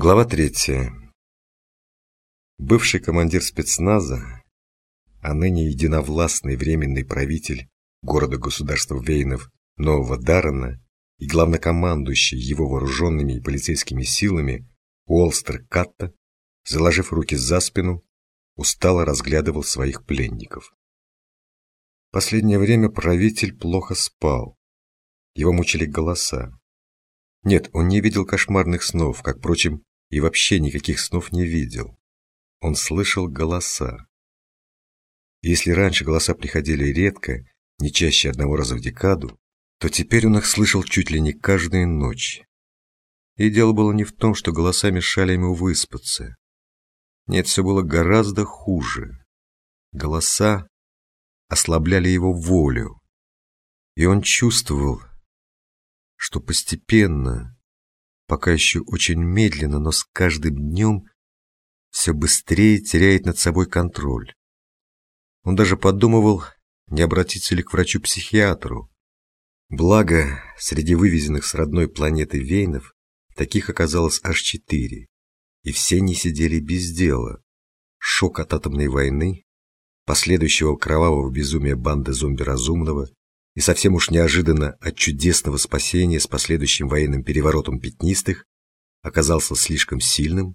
Глава третья. Бывший командир спецназа, а ныне единовластный временный правитель города-государства Вейнов Нового Даррена и главнокомандующий его вооруженными и полицейскими силами Уолстер Катта, заложив руки за спину, устало разглядывал своих пленников. Последнее время правитель плохо спал. Его мучили голоса. Нет, он не видел кошмарных снов, как, впрочем, и вообще никаких снов не видел. Он слышал голоса. если раньше голоса приходили редко, не чаще одного раза в декаду, то теперь он их слышал чуть ли не каждую ночь. И дело было не в том, что голоса мешали ему выспаться. Нет, все было гораздо хуже. Голоса ослабляли его волю, и он чувствовал, что постепенно пока еще очень медленно, но с каждым днем все быстрее теряет над собой контроль. Он даже подумывал, не обратиться ли к врачу-психиатру. Благо, среди вывезенных с родной планеты Вейнов таких оказалось аж четыре, и все не сидели без дела. Шок от атомной войны, последующего кровавого безумия банды зомби разумного и совсем уж неожиданно от чудесного спасения с последующим военным переворотом пятнистых оказался слишком сильным,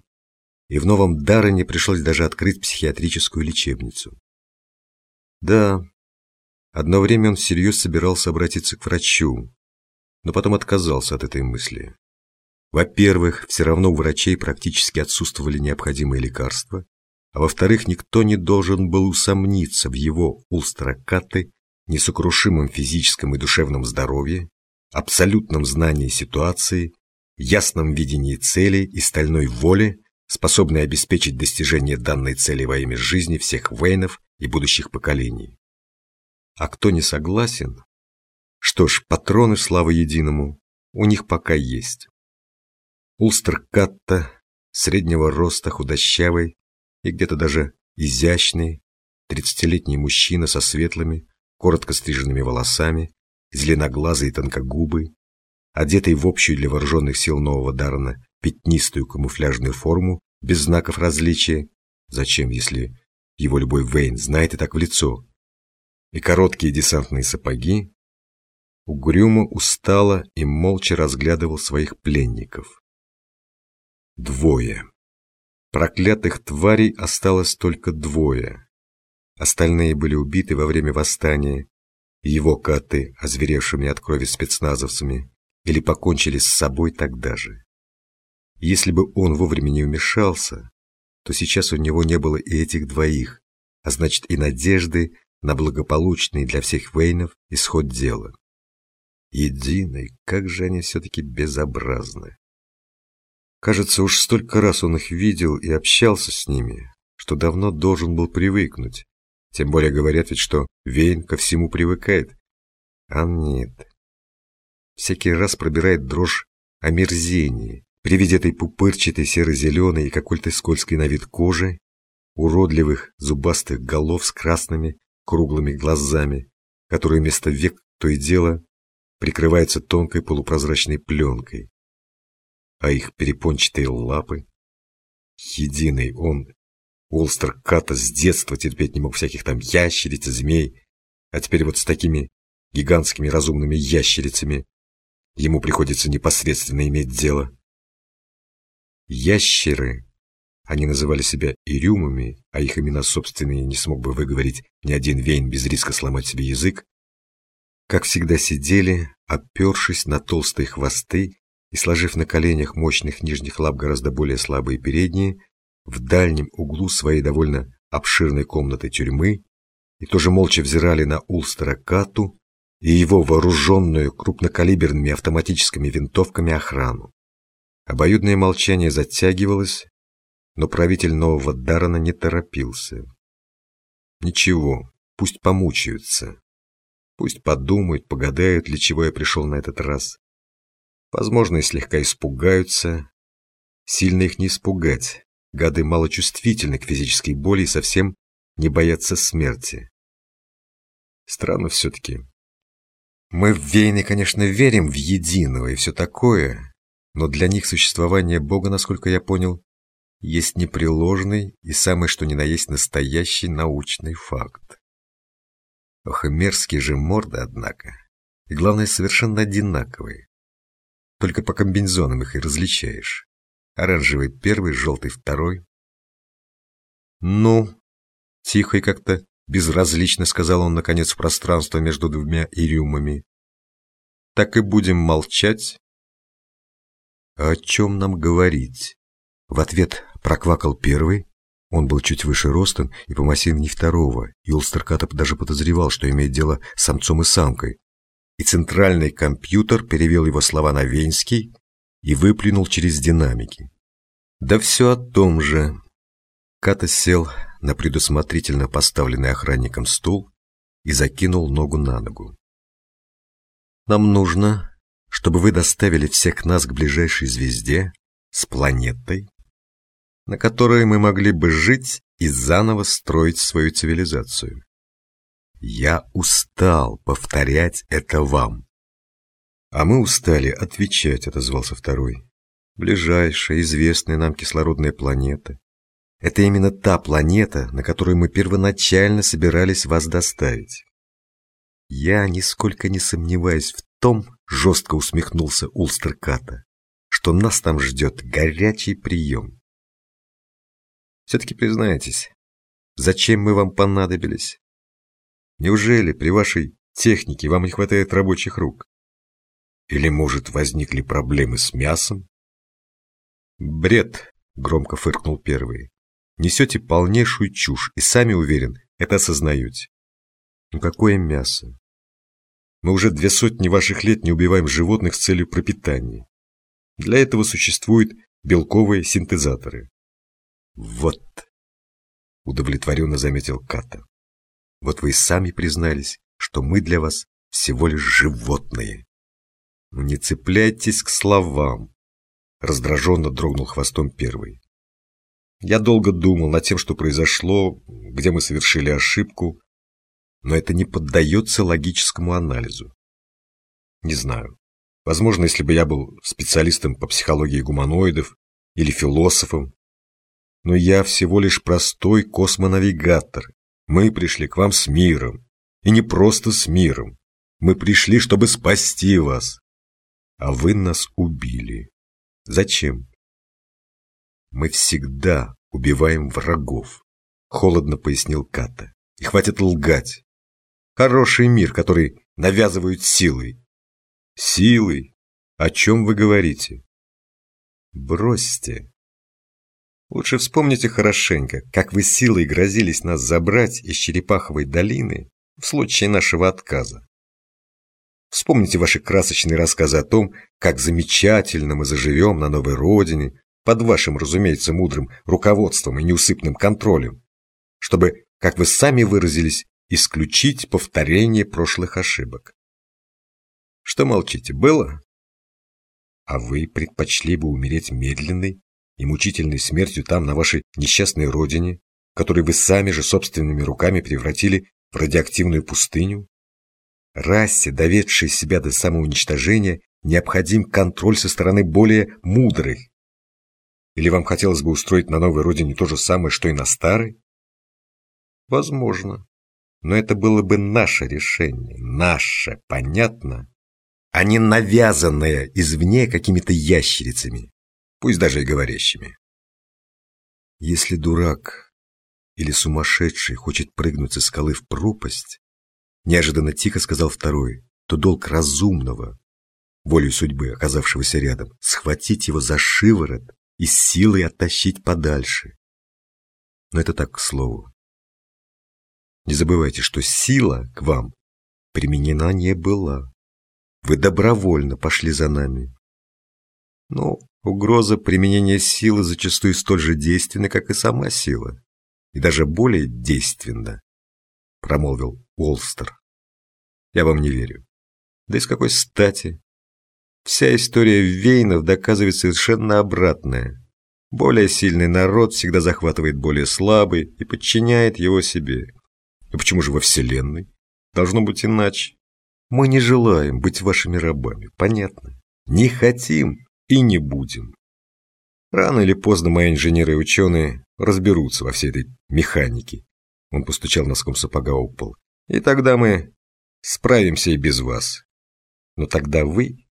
и в Новом Даррене пришлось даже открыть психиатрическую лечебницу. Да, одно время он всерьез собирался обратиться к врачу, но потом отказался от этой мысли. Во-первых, все равно у врачей практически отсутствовали необходимые лекарства, а во-вторых, никто не должен был усомниться в его улстрокаты несокрушимом физическом и душевном здоровье, абсолютном знании ситуации, ясном видении цели и стальной воле, способной обеспечить достижение данной цели во имя жизни всех Вейнов и будущих поколений. А кто не согласен? Что ж, патроны славы единому у них пока есть. Улстер Катта, среднего роста, худощавый и где-то даже изящный, тридцатилетний мужчина со светлыми, коротко стриженными волосами, зеленоглазый и тонкогубый, одетый в общую для вооруженных сил Нового Дарна пятнистую камуфляжную форму без знаков различия, зачем, если его любой Вейн знает и так в лицо, и короткие десантные сапоги, угрюмо, устало и молча разглядывал своих пленников. Двое. Проклятых тварей осталось только двое. Остальные были убиты во время восстания, его коты, озверевшими от крови спецназовцами, или покончили с собой тогда же. Если бы он вовремя не вмешался, то сейчас у него не было и этих двоих, а значит и надежды на благополучный для всех Вейнов исход дела. Единый, как же они все-таки безобразны. Кажется, уж столько раз он их видел и общался с ними, что давно должен был привыкнуть, тем более говорят ведь, что Вейн ко всему привыкает. А нет. Всякий раз пробирает дрожь омерзения при виде этой пупырчатой серо-зеленой и какой-то скользкой на вид кожи, уродливых зубастых голов с красными круглыми глазами, которые вместо век то и дело прикрываются тонкой полупрозрачной пленкой. А их перепончатые лапы... Единый он Уолстер Ката с детства терпеть не мог всяких там ящериц змей, а теперь вот с такими гигантскими разумными ящерицами ему приходится непосредственно иметь дело. Ящеры, они называли себя ирюмами, а их имена собственные не смог бы выговорить ни один вейн без риска сломать себе язык, как всегда сидели, опершись на толстые хвосты и сложив на коленях мощных нижних лап гораздо более слабые передние, в дальнем углу своей довольно обширной комнаты тюрьмы и тоже молча взирали на Улстера Кату и его вооруженную крупнокалиберными автоматическими винтовками охрану. Обоюдное молчание затягивалось, но правитель нового Дарана не торопился. Ничего, пусть помучаются. Пусть подумают, погадают, для чего я пришел на этот раз. Возможно, и слегка испугаются. Сильно их не испугать. Гады малочувствительны к физической боли и совсем не боятся смерти. Странно все-таки. Мы в Вейне, конечно, верим в единого и все такое, Но для них существование Бога, насколько я понял, есть непреложный и самый что ни на есть настоящий научный факт. Ох, и мерзкие же морды, однако. И главное, совершенно одинаковые. Только по комбинезонам их и различаешь. Оранжевый первый, желтый второй. Ну, тихо и как-то безразлично сказал он, наконец, в пространство между двумя ирюмами. Так и будем молчать? А о чем нам говорить? В ответ проквакал первый. Он был чуть выше ростом и по массивнее второго, и Улстеркатов даже подозревал, что имеет дело с самцом и самкой. И центральный компьютер перевел его слова на венский и выплюнул через динамики. Да все о том же. Ката сел на предусмотрительно поставленный охранником стул и закинул ногу на ногу. Нам нужно, чтобы вы доставили всех нас к ближайшей звезде с планетой, на которой мы могли бы жить и заново строить свою цивилизацию. Я устал повторять это вам. А мы устали отвечать, отозвался второй. Ближайшая, известная нам кислородная планета. Это именно та планета, на которую мы первоначально собирались вас доставить. Я нисколько не сомневаюсь в том, жестко усмехнулся Улстерката, что нас там ждет горячий прием. Все-таки признайтесь, зачем мы вам понадобились? Неужели при вашей технике вам не хватает рабочих рук? Или, может, возникли проблемы с мясом? Бред, громко фыркнул первый. Несете полнейшую чушь и сами уверен, это осознаете. Ну какое мясо? Мы уже две сотни ваших лет не убиваем животных с целью пропитания. Для этого существуют белковые синтезаторы. Вот, удовлетворенно заметил Ката. Вот вы и сами признались, что мы для вас всего лишь животные. Ну не цепляйтесь к словам. Раздраженно дрогнул хвостом первый. Я долго думал над тем, что произошло, где мы совершили ошибку, но это не поддается логическому анализу. Не знаю. Возможно, если бы я был специалистом по психологии гуманоидов или философом, но я всего лишь простой космонавигатор, мы пришли к вам с миром. И не просто с миром. Мы пришли, чтобы спасти вас. А вы нас убили. Зачем? Мы всегда убиваем врагов, холодно пояснил Ката. И хватит лгать. Хороший мир, который навязывают силой. Силой? О чем вы говорите? Бросьте. Лучше вспомните хорошенько, как вы силой грозились нас забрать из Черепаховой долины в случае нашего отказа. Вспомните ваши красочные рассказы о том, как замечательно мы заживем на новой родине, под вашим, разумеется, мудрым руководством и неусыпным контролем, чтобы, как вы сами выразились, исключить повторение прошлых ошибок. Что молчите, было? А вы предпочли бы умереть медленной, и мучительной смертью там, на вашей несчастной родине, которую вы сами же собственными руками превратили в радиоактивную пустыню? Расе, доведшей себя до самоуничтожения, необходим контроль со стороны более мудрых. Или вам хотелось бы устроить на новой родине то же самое, что и на старой? Возможно. Но это было бы наше решение. Наше, понятно? А не навязанное извне какими-то ящерицами пусть даже и говорящими. Если дурак или сумасшедший хочет прыгнуть со скалы в пропасть, неожиданно тихо сказал второй, то долг разумного, волей судьбы, оказавшегося рядом, схватить его за шиворот и силой оттащить подальше. Но это так к слову. Не забывайте, что сила к вам применена не была. Вы добровольно пошли за нами. Но Угроза применения силы зачастую столь же действенна, как и сама сила. И даже более действенна, промолвил Уолстер. Я вам не верю. Да и с какой стати? Вся история Вейнов доказывает совершенно обратное. Более сильный народ всегда захватывает более слабый и подчиняет его себе. И почему же во Вселенной? Должно быть иначе. Мы не желаем быть вашими рабами, понятно? Не хотим и не будем. Рано или поздно мои инженеры и ученые разберутся во всей этой механике. Он постучал носком сапога о пол. И тогда мы справимся и без вас. Но тогда вы,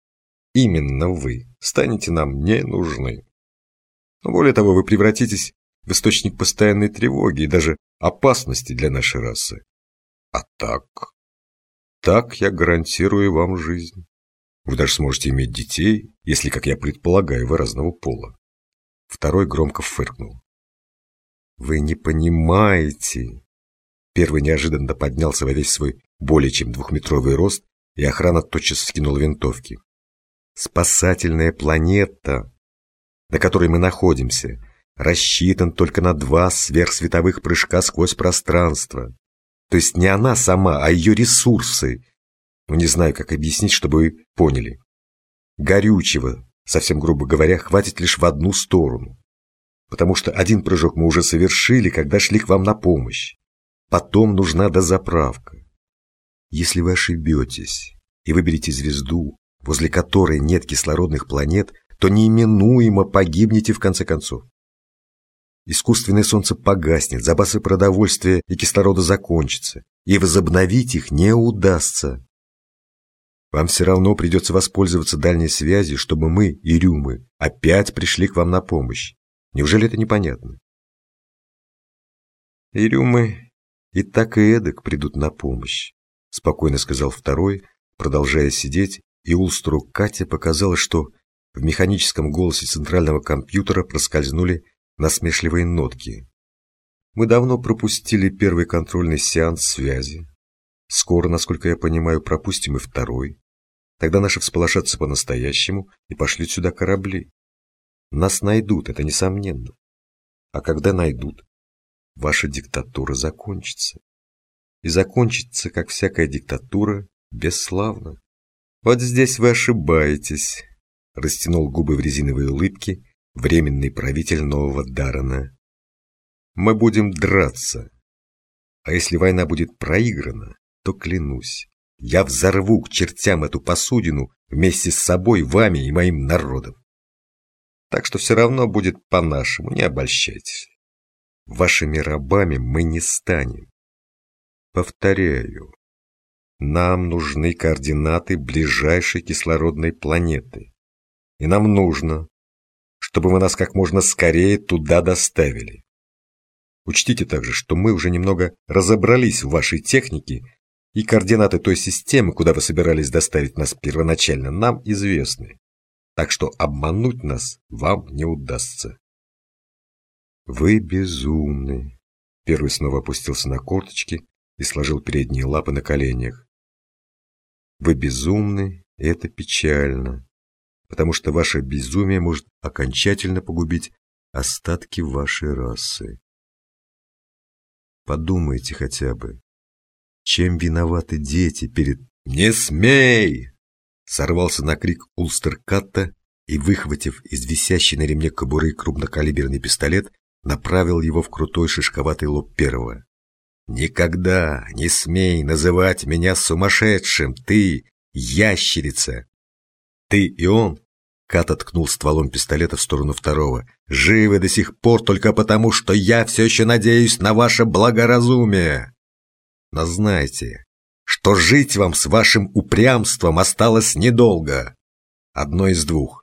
именно вы, станете нам не нужны. Более того, вы превратитесь в источник постоянной тревоги и даже опасности для нашей расы. А так... Так я гарантирую вам жизнь. Вы даже сможете иметь детей, если, как я предполагаю, вы разного пола. Второй громко фыркнул. Вы не понимаете. Первый неожиданно поднялся во весь свой более чем двухметровый рост, и охрана тотчас скинула винтовки. Спасательная планета, на которой мы находимся, рассчитан только на два сверхсветовых прыжка сквозь пространство. То есть не она сама, а ее ресурсы. Ну, не знаю, как объяснить, чтобы вы поняли. Горючего, совсем грубо говоря, хватит лишь в одну сторону. Потому что один прыжок мы уже совершили, когда шли к вам на помощь. Потом нужна дозаправка. Если вы ошибетесь и выберете звезду, возле которой нет кислородных планет, то неименуемо погибнете в конце концов. Искусственное солнце погаснет, запасы продовольствия и кислорода закончатся, и возобновить их не удастся. Вам все равно придется воспользоваться дальней связью, чтобы мы, и Рюмы, опять пришли к вам на помощь. Неужели это непонятно? И Рюмы и так и эдак придут на помощь, спокойно сказал второй, продолжая сидеть, и Улстру Кате показалось, что в механическом голосе центрального компьютера проскользнули насмешливые нотки. Мы давно пропустили первый контрольный сеанс связи. Скоро, насколько я понимаю, пропустим и второй. Тогда наши всполошатся по-настоящему и пошлют сюда корабли. Нас найдут, это несомненно. А когда найдут, ваша диктатура закончится. И закончится, как всякая диктатура, бесславно. Вот здесь вы ошибаетесь, растянул губы в резиновые улыбки временный правитель нового Дарана. Мы будем драться. А если война будет проиграна, то клянусь, я взорву к чертям эту посудину вместе с собой, вами и моим народом. Так что все равно будет по-нашему, не обольщайтесь. Вашими рабами мы не станем. Повторяю, нам нужны координаты ближайшей кислородной планеты. И нам нужно, чтобы вы нас как можно скорее туда доставили. Учтите также, что мы уже немного разобрались в вашей технике, и координаты той системы, куда вы собирались доставить нас первоначально, нам известны. Так что обмануть нас вам не удастся. Вы безумны. Первый снова опустился на корточки и сложил передние лапы на коленях. Вы безумны, и это печально потому что ваше безумие может окончательно погубить остатки вашей расы. Подумайте хотя бы, чем виноваты дети перед... «Не смей!» Сорвался на крик Улстеркатта и, выхватив из висящей на ремне кобуры крупнокалиберный пистолет, направил его в крутой шишковатый лоб первого. «Никогда не смей называть меня сумасшедшим, ты, ящерица! Ты и он Кат откнул стволом пистолета в сторону второго. «Живы до сих пор только потому, что я все еще надеюсь на ваше благоразумие. Но знайте, что жить вам с вашим упрямством осталось недолго. Одно из двух.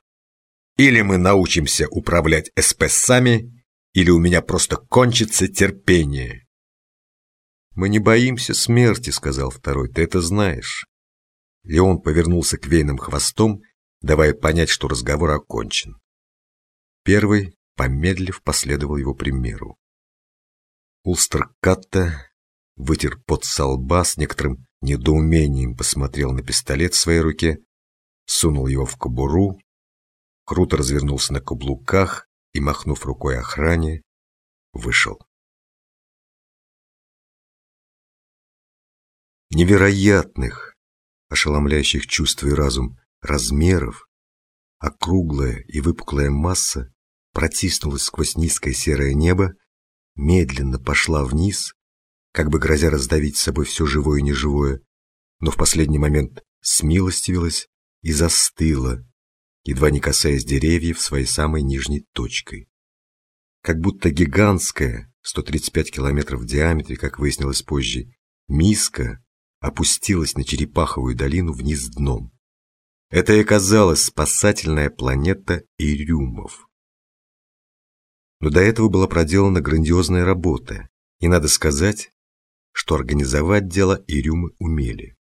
Или мы научимся управлять СП сами, или у меня просто кончится терпение». «Мы не боимся смерти», — сказал второй, — «ты это знаешь». Леон повернулся к вейным хвостом давая понять, что разговор окончен. Первый, помедлив, последовал его примеру. Улстер Катта вытер пот со лба, с некоторым недоумением посмотрел на пистолет в своей руке, сунул его в кобуру, круто развернулся на каблуках и, махнув рукой охране, вышел. Невероятных, ошеломляющих чувств и разум размеров, округлая и выпуклая масса протиснулась сквозь низкое серое небо, медленно пошла вниз, как бы грозя раздавить с собой все живое и неживое, но в последний момент смилостивилась и застыла, едва не касаясь деревьев своей самой нижней точкой. Как будто гигантская, 135 километров в диаметре, как выяснилось позже, миска опустилась на Черепаховую долину вниз дном. Это и оказалась спасательная планета Ирюмов. Но до этого была проделана грандиозная работа, и надо сказать, что организовать дело Ирюмы умели.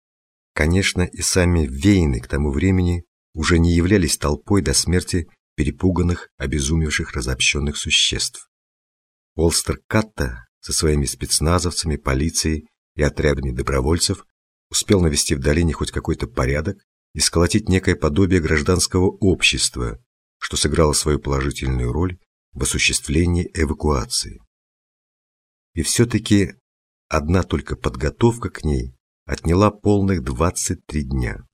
Конечно, и сами Вейны к тому времени уже не являлись толпой до смерти перепуганных, обезумевших, разобщенных существ. Олстер Катта со своими спецназовцами, полицией и отрядами добровольцев успел навести в долине хоть какой-то порядок и сколотить некое подобие гражданского общества, что сыграло свою положительную роль в осуществлении эвакуации. И все-таки одна только подготовка к ней отняла полных 23 дня.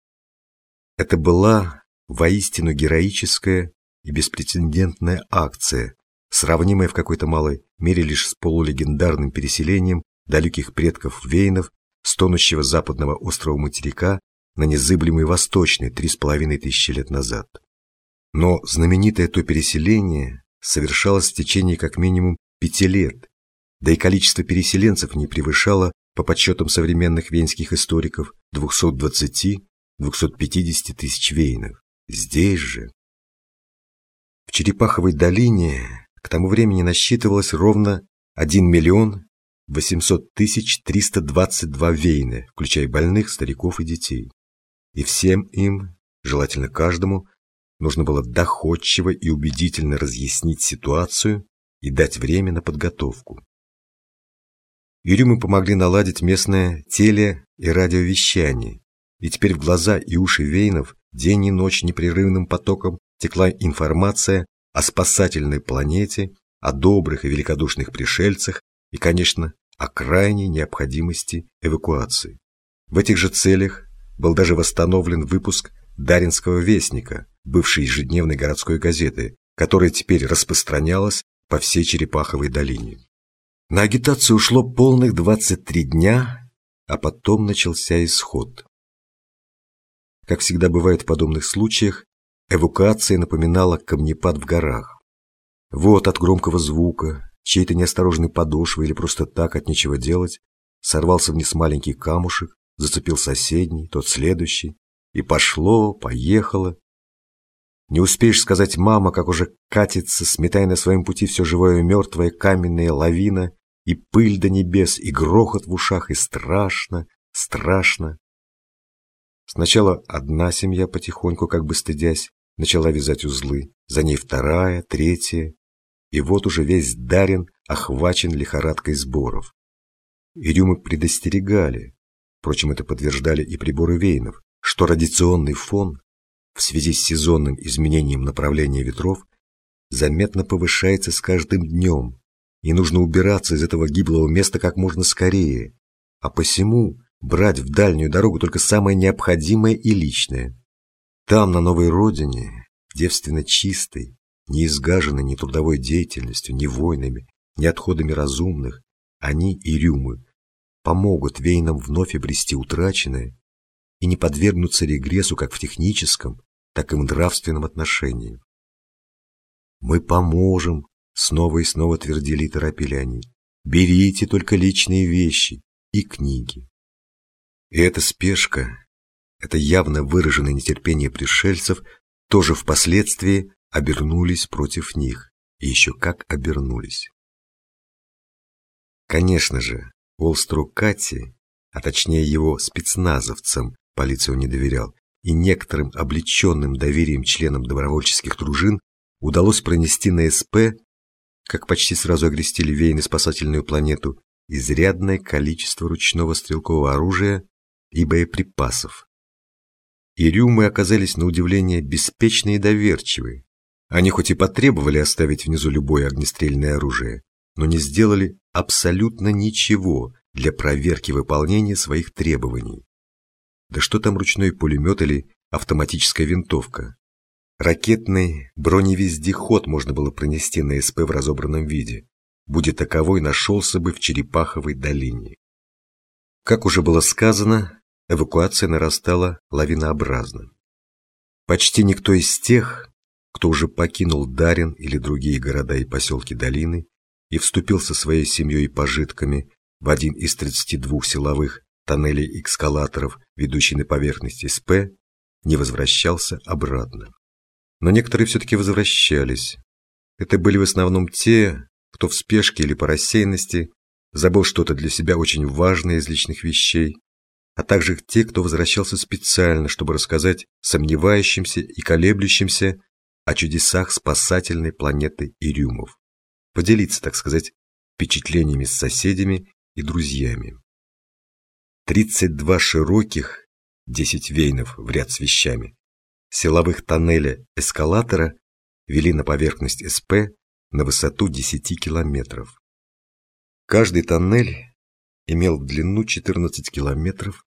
Это была воистину героическая и беспрецедентная акция, сравнимая в какой-то малой мере лишь с полулегендарным переселением далеких предков Вейнов с тонущего западного острова материка на незыблемый восточный три с половиной тысячи лет назад. Но знаменитое то переселение совершалось в течение как минимум пяти лет, да и количество переселенцев не превышало, по подсчетам современных венских историков, 220-250 тысяч вейнов. Здесь же, в Черепаховой долине, к тому времени насчитывалось ровно 1 миллион 800 тысяч 322 вейны, включая больных, стариков и детей. И всем им, желательно каждому, нужно было доходчиво и убедительно разъяснить ситуацию и дать время на подготовку. Юрюмы помогли наладить местное теле- и радиовещание, и теперь в глаза и уши Вейнов день и ночь непрерывным потоком текла информация о спасательной планете, о добрых и великодушных пришельцах и, конечно, о крайней необходимости эвакуации. В этих же целях был даже восстановлен выпуск Даринского вестника, бывшей ежедневной городской газеты, которая теперь распространялась по всей Черепаховой долине. На агитацию ушло полных 23 дня, а потом начался исход. Как всегда бывает в подобных случаях, эвакуация напоминала камнепад в горах. Вот от громкого звука, чьей-то неосторожной подошвы или просто так от нечего делать, сорвался вниз маленький камушек, зацепил соседний, тот следующий, и пошло, поехало. Не успеешь сказать «мама», как уже катится, сметая на своем пути все живое и мертвое, каменная лавина, и пыль до небес, и грохот в ушах, и страшно, страшно. Сначала одна семья потихоньку, как бы стыдясь, начала вязать узлы, за ней вторая, третья, и вот уже весь Дарин охвачен лихорадкой сборов. Ирюмы предостерегали, впрочем, это подтверждали и приборы Вейнов, что радиационный фон в связи с сезонным изменением направления ветров заметно повышается с каждым днем, и нужно убираться из этого гиблого места как можно скорее, а посему брать в дальнюю дорогу только самое необходимое и личное. Там, на новой родине, девственно чистой, не изгажены ни трудовой деятельностью, ни войнами, ни отходами разумных, они и рюмы помогут вейнам вновь обрести утраченное и не подвергнуться регрессу как в техническом, так и в нравственном отношении. «Мы поможем», — снова и снова твердили и торопили они. «Берите только личные вещи и книги». И эта спешка, это явно выраженное нетерпение пришельцев тоже впоследствии обернулись против них, и еще как обернулись. Конечно же, Олстру Кати, а точнее его спецназовцам, полицию не доверял, и некоторым облеченным доверием членам добровольческих дружин удалось пронести на СП, как почти сразу огрестили Вейны спасательную планету, изрядное количество ручного стрелкового оружия и боеприпасов. И рюмы оказались на удивление беспечны и доверчивы, они хоть и потребовали оставить внизу любое огнестрельное оружие, но не сделали абсолютно ничего для проверки выполнения своих требований. Да что там ручной пулемет или автоматическая винтовка? Ракетный броневездеход можно было пронести на СП в разобранном виде. Будет таковой нашелся бы в Черепаховой долине. Как уже было сказано, эвакуация нарастала лавинообразно. Почти никто из тех, кто уже покинул Дарин или другие города и поселки долины и вступил со своей семьей и пожитками в один из 32 силовых тоннелей экскалаторов, ведущий на поверхность СП, не возвращался обратно. Но некоторые все-таки возвращались. Это были в основном те, кто в спешке или по рассеянности забыл что-то для себя очень важное из личных вещей, а также те, кто возвращался специально, чтобы рассказать сомневающимся и колеблющимся о чудесах спасательной планеты Ирюмов. Поделиться, так сказать, впечатлениями с соседями и друзьями. 32 широких, 10 вейнов в ряд с вещами, силовых тоннеля эскалатора вели на поверхность СП на высоту 10 километров. Каждый тоннель имел длину 14 километров,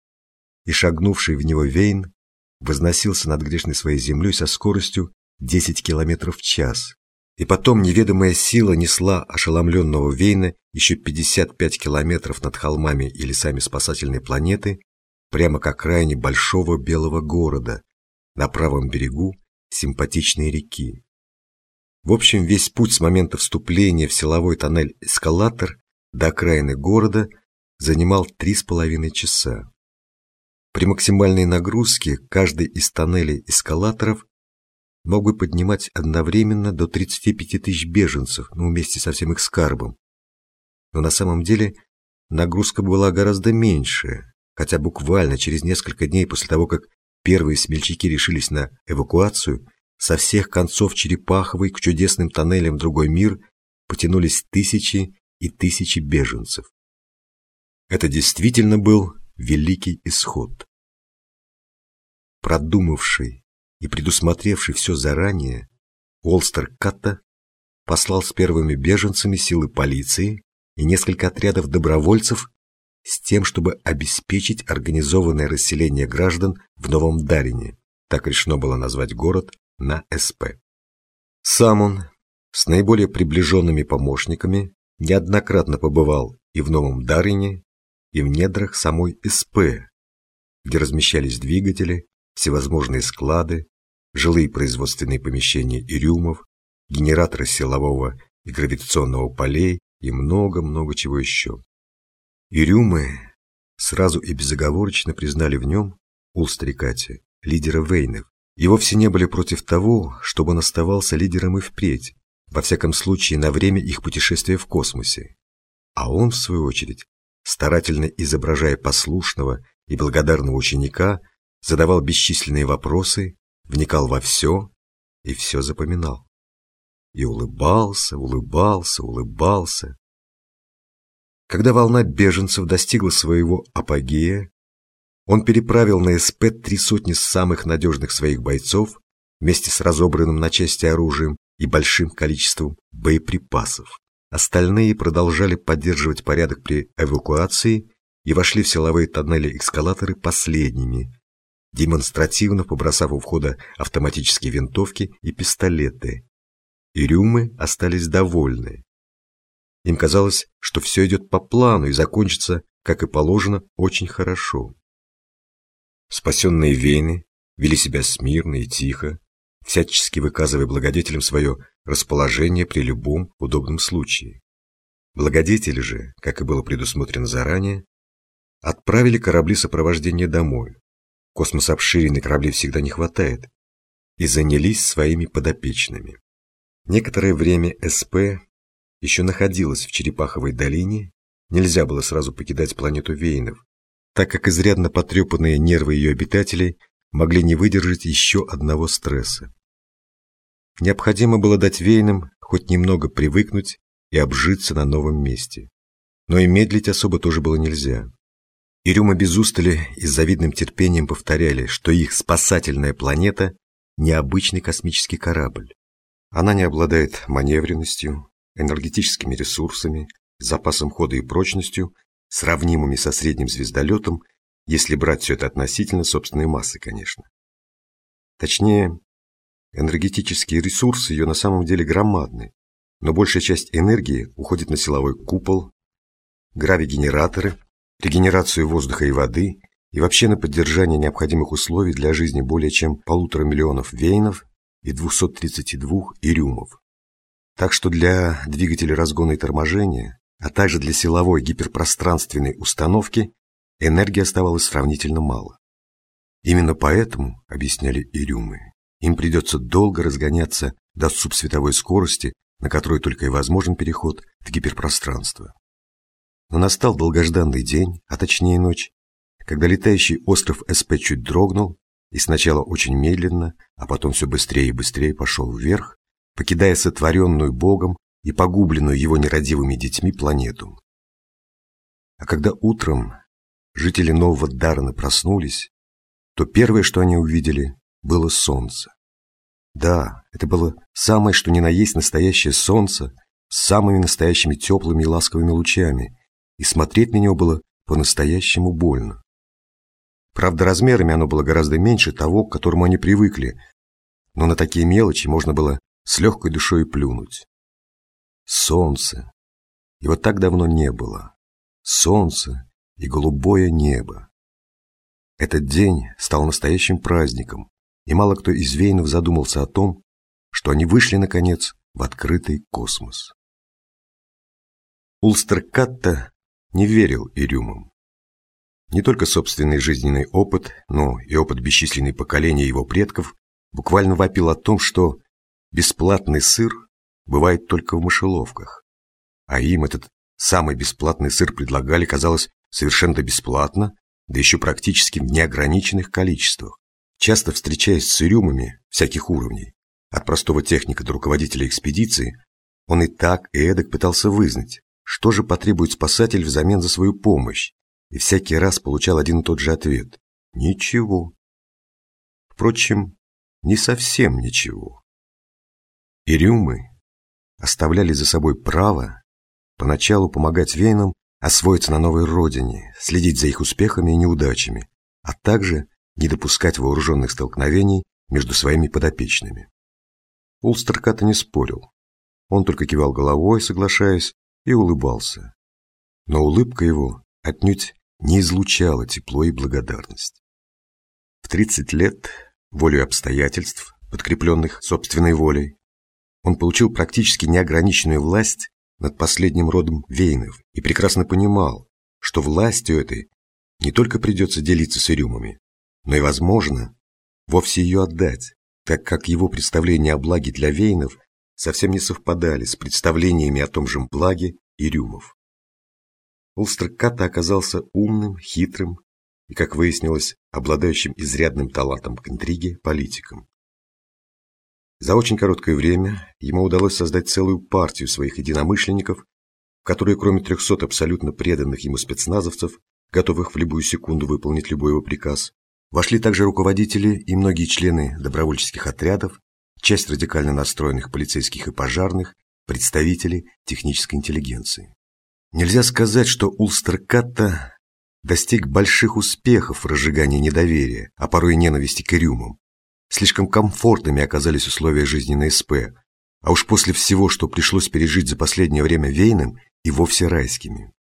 и шагнувший в него Вейн возносился над грешной своей землей со скоростью 10 километров в час. И потом неведомая сила несла ошеломленного Вейна еще 55 километров над холмами и лесами спасательной планеты, прямо к окраине большого белого города, на правом берегу симпатичной реки. В общем, весь путь с момента вступления в силовой тоннель эскалатор до окраины города занимал три с половиной часа. При максимальной нагрузке каждый из тоннелей эскалаторов мог бы поднимать одновременно до 35 тысяч беженцев, ну, вместе со всем их скарбом. Но на самом деле нагрузка была гораздо меньше, хотя буквально через несколько дней после того, как первые смельчаки решились на эвакуацию, со всех концов Черепаховой к чудесным тоннелям в другой мир потянулись тысячи и тысячи беженцев. Это действительно был великий исход. Продумавший и предусмотревший все заранее, Уолстер Катта послал с первыми беженцами силы полиции и несколько отрядов добровольцев с тем, чтобы обеспечить организованное расселение граждан в Новом Дарине, так решено было назвать город, на СП. Сам он с наиболее приближенными помощниками неоднократно побывал и в Новом Дарине, и в недрах самой СП, где размещались двигатели, всевозможные склады, жилые производственные помещения Ирюмов, генераторы силового и гравитационного полей и много-много чего еще. Ирюмы сразу и безоговорочно признали в нем, Улстрикате, лидера Вейнов, и вовсе не были против того, чтобы он оставался лидером и впредь, во всяком случае на время их путешествия в космосе. А он, в свою очередь, старательно изображая послушного и благодарного ученика, задавал бесчисленные вопросы, вникал во все и все запоминал. И улыбался, улыбался, улыбался. Когда волна беженцев достигла своего апогея, он переправил на СП три сотни самых надежных своих бойцов вместе с разобранным на части оружием и большим количеством боеприпасов. Остальные продолжали поддерживать порядок при эвакуации и вошли в силовые тоннели-эскалаторы последними, демонстративно побросав у входа автоматические винтовки и пистолеты. И рюмы остались довольны. Им казалось, что все идет по плану и закончится, как и положено, очень хорошо. Спасенные вейны вели себя смирно и тихо, всячески выказывая благодетелям свое расположение при любом удобном случае. Благодетели же, как и было предусмотрено заранее, отправили корабли сопровождения домой, Космос обширен, и кораблей всегда не хватает. И занялись своими подопечными. Некоторое время СП еще находилась в Черепаховой долине, нельзя было сразу покидать планету Вейнов, так как изрядно потрепанные нервы ее обитателей могли не выдержать еще одного стресса. Необходимо было дать Вейнам хоть немного привыкнуть и обжиться на новом месте. Но и медлить особо тоже было нельзя. И Рюма без устали и с завидным терпением повторяли, что их спасательная планета – необычный космический корабль. Она не обладает маневренностью, энергетическими ресурсами, запасом хода и прочностью, сравнимыми со средним звездолетом, если брать все это относительно собственной массы, конечно. Точнее, энергетические ресурсы ее на самом деле громадны, но большая часть энергии уходит на силовой купол, гравигенераторы – регенерацию воздуха и воды и вообще на поддержание необходимых условий для жизни более чем полутора миллионов вейнов и 232 ирюмов. Так что для двигателей разгона и торможения, а также для силовой гиперпространственной установки энергии оставалось сравнительно мало. Именно поэтому, объясняли ирюмы, им придется долго разгоняться до субсветовой скорости, на которой только и возможен переход в гиперпространство. Но настал долгожданный день, а точнее ночь, когда летающий остров СП чуть дрогнул и сначала очень медленно, а потом все быстрее и быстрее пошел вверх, покидая сотворенную Богом и погубленную его нерадивыми детьми планету. А когда утром жители Нового Дарна проснулись, то первое, что они увидели, было солнце. Да, это было самое, что ни на есть настоящее солнце с самыми настоящими теплыми и ласковыми лучами, и смотреть на него было по-настоящему больно. Правда, размерами оно было гораздо меньше того, к которому они привыкли, но на такие мелочи можно было с легкой душой плюнуть. Солнце. Его так давно не было. Солнце и голубое небо. Этот день стал настоящим праздником, и мало кто из Вейнов задумался о том, что они вышли, наконец, в открытый космос. Улстер Катта не верил Ирюмам. Не только собственный жизненный опыт, но и опыт бесчисленных поколений его предков буквально вопил о том, что бесплатный сыр бывает только в мышеловках. А им этот самый бесплатный сыр предлагали, казалось, совершенно бесплатно, да еще практически в неограниченных количествах. Часто встречаясь с ирюмами всяких уровней, от простого техника до руководителя экспедиции, он и так, и эдак пытался вызнать, что же потребует спасатель взамен за свою помощь, и всякий раз получал один и тот же ответ – ничего. Впрочем, не совсем ничего. Ирюмы оставляли за собой право поначалу помогать вейнам освоиться на новой родине, следить за их успехами и неудачами, а также не допускать вооруженных столкновений между своими подопечными. Улстерката не спорил. Он только кивал головой, соглашаясь, и улыбался. Но улыбка его отнюдь не излучала тепло и благодарность. В 30 лет, волей обстоятельств, подкрепленных собственной волей, он получил практически неограниченную власть над последним родом Вейнов и прекрасно понимал, что властью этой не только придется делиться с Ирюмами, но и, возможно, вовсе ее отдать, так как его представления о благе для Вейнов совсем не совпадали с представлениями о том же благе Ирюмов. Улстраката оказался умным, хитрым и, как выяснилось, обладающим изрядным талантом к интриге политиком. За очень короткое время ему удалось создать целую партию своих единомышленников, в которые, кроме трехсот абсолютно преданных ему спецназовцев, готовых в любую секунду выполнить любой его приказ, вошли также руководители и многие члены добровольческих отрядов, часть радикально настроенных полицейских и пожарных, представители технической интеллигенции. Нельзя сказать, что Улстеркатта достиг больших успехов в разжигании недоверия, а порой и ненависти к Ирюмам. Слишком комфортными оказались условия жизни на СП, а уж после всего, что пришлось пережить за последнее время Вейным, и вовсе райскими.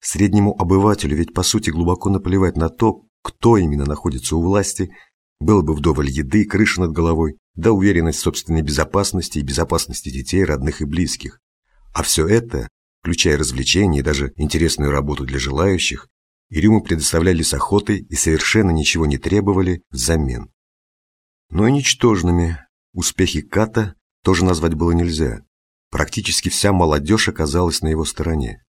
Среднему обывателю ведь по сути глубоко наплевать на то, кто именно находится у власти, было бы вдоволь еды, крыши над головой, да уверенность в собственной безопасности и безопасности детей, родных и близких. А все это включая развлечения и даже интересную работу для желающих, Ирюмы предоставляли с охотой и совершенно ничего не требовали взамен. Но и ничтожными успехи Ката тоже назвать было нельзя. Практически вся молодежь оказалась на его стороне.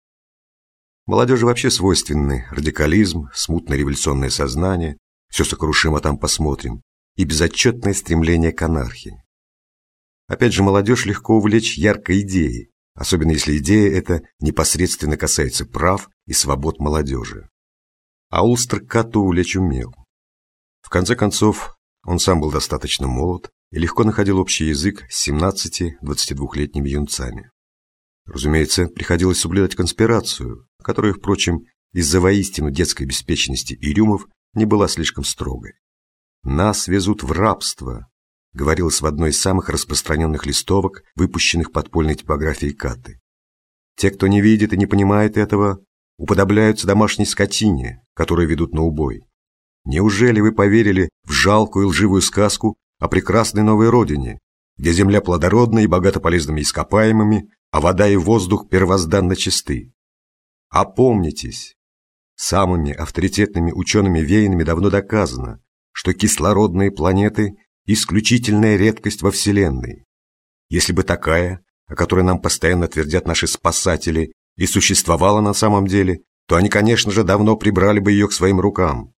Молодежи вообще свойственны радикализм, смутное революционное сознание, все сокрушимо там посмотрим, и безотчетное стремление к анархии. Опять же, молодежь легко увлечь яркой идеей, особенно если идея эта непосредственно касается прав и свобод молодежи. А Улстер Кату увлечь умел. В конце концов, он сам был достаточно молод и легко находил общий язык с 17-22-летними юнцами. Разумеется, приходилось соблюдать конспирацию, которая, впрочем, из-за воистину детской беспечности Ирюмов не была слишком строгой. «Нас везут в рабство», говорилось в одной из самых распространенных листовок, выпущенных подпольной типографией Каты. Те, кто не видит и не понимает этого, уподобляются домашней скотине, которые ведут на убой. Неужели вы поверили в жалкую и лживую сказку о прекрасной новой родине, где земля плодородна и богата полезными ископаемыми, а вода и воздух первозданно чисты? Опомнитесь! Самыми авторитетными учеными-веянами давно доказано, что кислородные планеты – исключительная редкость во Вселенной. Если бы такая, о которой нам постоянно твердят наши спасатели, и существовала на самом деле, то они, конечно же, давно прибрали бы ее к своим рукам.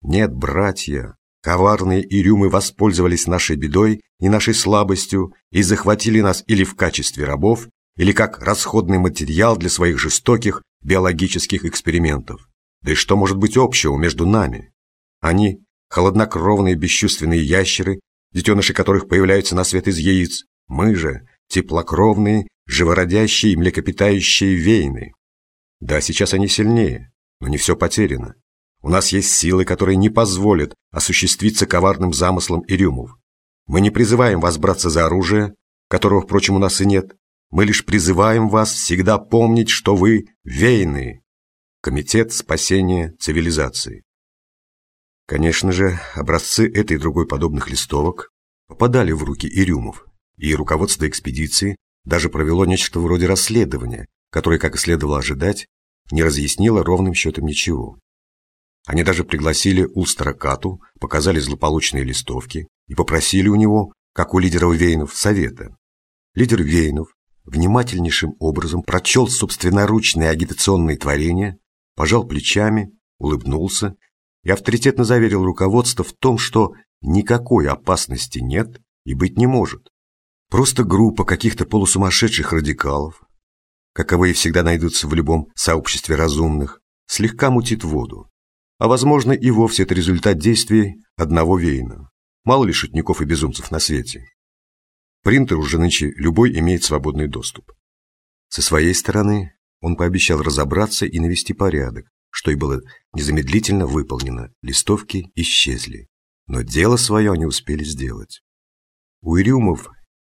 Нет, братья, коварные ирюмы воспользовались нашей бедой и нашей слабостью и захватили нас или в качестве рабов, или как расходный материал для своих жестоких биологических экспериментов. Да и что может быть общего между нами? Они – холоднокровные бесчувственные ящеры, детеныши которых появляются на свет из яиц. Мы же – теплокровные, живородящие и млекопитающие вейны. Да, сейчас они сильнее, но не все потеряно. У нас есть силы, которые не позволят осуществиться коварным замыслом Ирюмов. Мы не призываем вас браться за оружие, которого, впрочем, у нас и нет. Мы лишь призываем вас всегда помнить, что вы вейны. Комитет спасения цивилизации. Конечно же, образцы этой и другой подобных листовок попадали в руки Ирюмов, и руководство экспедиции даже провело нечто вроде расследования, которое, как и следовало ожидать, не разъяснило ровным счетом ничего. Они даже пригласили Улстера Кату, показали злополучные листовки и попросили у него, как у лидера Вейнов, совета. Лидер Вейнов внимательнейшим образом прочел собственноручные агитационные творения, пожал плечами, улыбнулся и авторитетно заверил руководство в том, что никакой опасности нет и быть не может. Просто группа каких-то полусумасшедших радикалов, каковые всегда найдутся в любом сообществе разумных, слегка мутит воду. А возможно и вовсе это результат действий одного Вейна. Мало ли шутников и безумцев на свете. Принтер уже нынче любой имеет свободный доступ. Со своей стороны он пообещал разобраться и навести порядок, что и было незамедлительно выполнено. Листовки исчезли. Но дело свое они успели сделать. У Ирюмов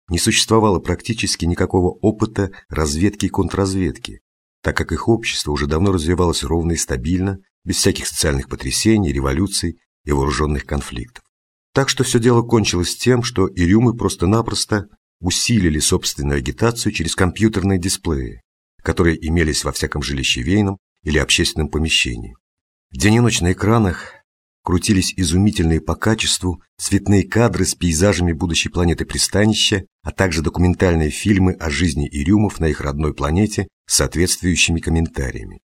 не существовало практически никакого опыта разведки и контрразведки, так как их общество уже давно развивалось ровно и стабильно, без всяких социальных потрясений, революций и вооруженных конфликтов. Так что все дело кончилось тем, что ирюмы просто-напросто усилили собственную агитацию через компьютерные дисплеи, которые имелись во всяком жилище Вейном или общественном помещении. День и ночь на экранах крутились изумительные по качеству цветные кадры с пейзажами будущей планеты пристанища, а также документальные фильмы о жизни ирюмов на их родной планете с соответствующими комментариями.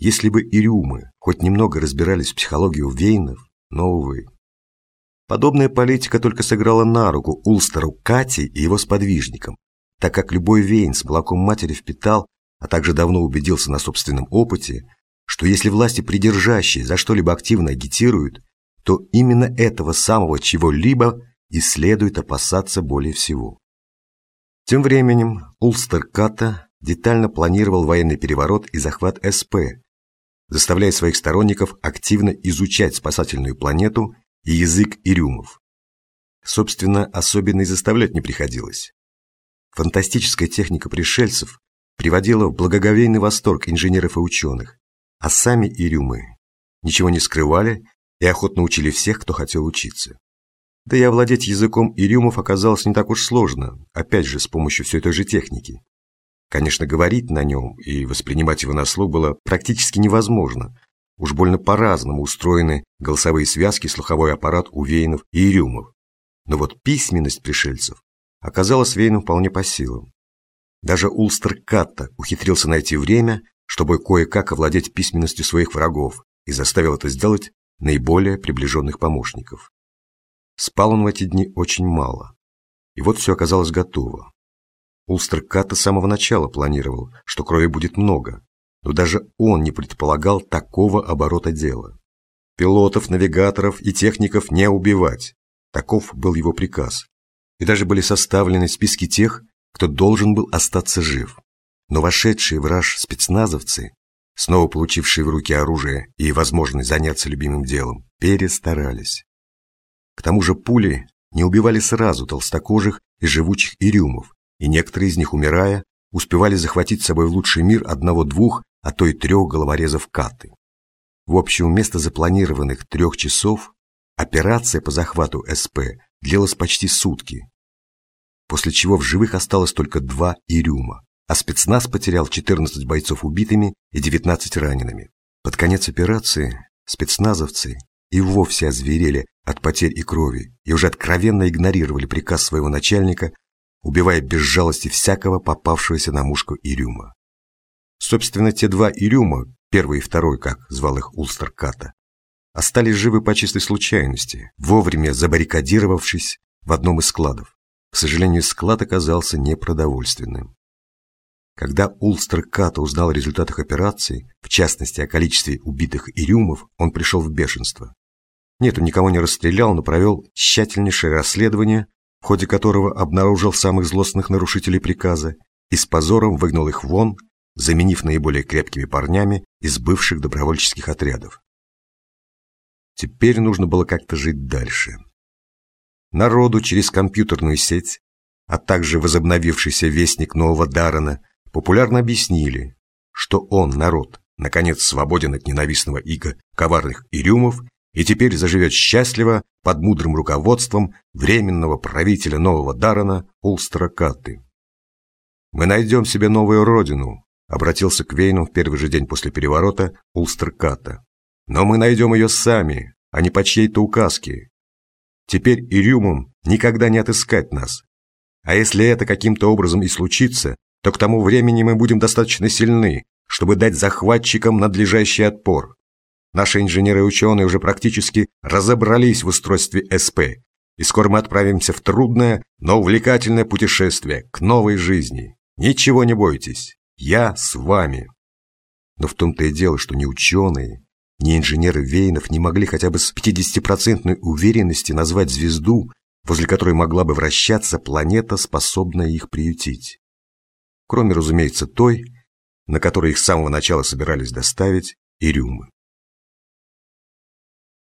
Если бы ирюмы хоть немного разбирались в психологии Вейнов, но, увы. Подобная политика только сыграла на руку Улстеру Кати и его сподвижникам, так как любой Вейн с молоком матери впитал, а также давно убедился на собственном опыте, что если власти придержащие за что-либо активно агитируют, то именно этого самого чего-либо и следует опасаться более всего. Тем временем Улстер Ката детально планировал военный переворот и захват СП, заставляя своих сторонников активно изучать спасательную планету и язык ирюмов. Собственно, особенно и заставлять не приходилось. Фантастическая техника пришельцев приводила в благоговейный восторг инженеров и ученых, а сами ирюмы ничего не скрывали и охотно учили всех, кто хотел учиться. Да и овладеть языком ирюмов оказалось не так уж сложно, опять же с помощью все той же техники. Конечно, говорить на нем и воспринимать его на слух было практически невозможно. Уж больно по-разному устроены голосовые связки, слуховой аппарат у вейнов и ирюмов. Но вот письменность пришельцев оказалась вейну вполне по силам. Даже Улстер Катта ухитрился найти время, чтобы кое-как овладеть письменностью своих врагов и заставил это сделать наиболее приближенных помощников. Спал он в эти дни очень мало. И вот все оказалось готово. Улстер Катта с самого начала планировал, что крови будет много, но даже он не предполагал такого оборота дела. Пилотов, навигаторов и техников не убивать. Таков был его приказ. И даже были составлены списки тех, кто должен был остаться жив. Но вошедшие в раж спецназовцы, снова получившие в руки оружие и возможность заняться любимым делом, перестарались. К тому же пули не убивали сразу толстокожих и живучих ирюмов, и некоторые из них, умирая, успевали захватить с собой в лучший мир одного-двух, а то и трех головорезов каты. В общем, вместо запланированных трех часов операция по захвату СП длилась почти сутки, после чего в живых осталось только два Ирюма, а спецназ потерял 14 бойцов убитыми и 19 ранеными. Под конец операции спецназовцы и вовсе озверели от потерь и крови и уже откровенно игнорировали приказ своего начальника, убивая без жалости всякого попавшегося на мушку Ирюма. Собственно, те два Ирюма, первый и второй, как звал их Улстер Ката, остались живы по чистой случайности, вовремя забаррикадировавшись в одном из складов. К сожалению, склад оказался непродовольственным. Когда Улстер Ката узнал о результатах операции, в частности о количестве убитых ирюмов, он пришел в бешенство. Нет, он никого не расстрелял, но провел тщательнейшее расследование, в ходе которого обнаружил самых злостных нарушителей приказа и с позором выгнал их вон, заменив наиболее крепкими парнями из бывших добровольческих отрядов. Теперь нужно было как-то жить дальше. Народу через компьютерную сеть, а также возобновившийся вестник нового Дарана, популярно объяснили, что он, народ, наконец свободен от ненавистного ига коварных ирюмов и теперь заживет счастливо под мудрым руководством временного правителя нового Дарана Улстера Каты. «Мы найдем себе новую родину», — обратился к Вейну в первый же день после переворота Улстер Ката. «Но мы найдем ее сами, а не по чьей-то указке. Теперь Ирюмум никогда не отыскать нас. А если это каким-то образом и случится, то к тому времени мы будем достаточно сильны, чтобы дать захватчикам надлежащий отпор. Наши инженеры и ученые уже практически разобрались в устройстве СП, и скоро мы отправимся в трудное, но увлекательное путешествие к новой жизни. Ничего не бойтесь, я с вами. Но в том-то и дело, что ни ученые, ни инженеры Вейнов не могли хотя бы с 50% уверенности назвать звезду, возле которой могла бы вращаться планета, способная их приютить. Кроме, разумеется, той, на которой их с самого начала собирались доставить Ирюмы.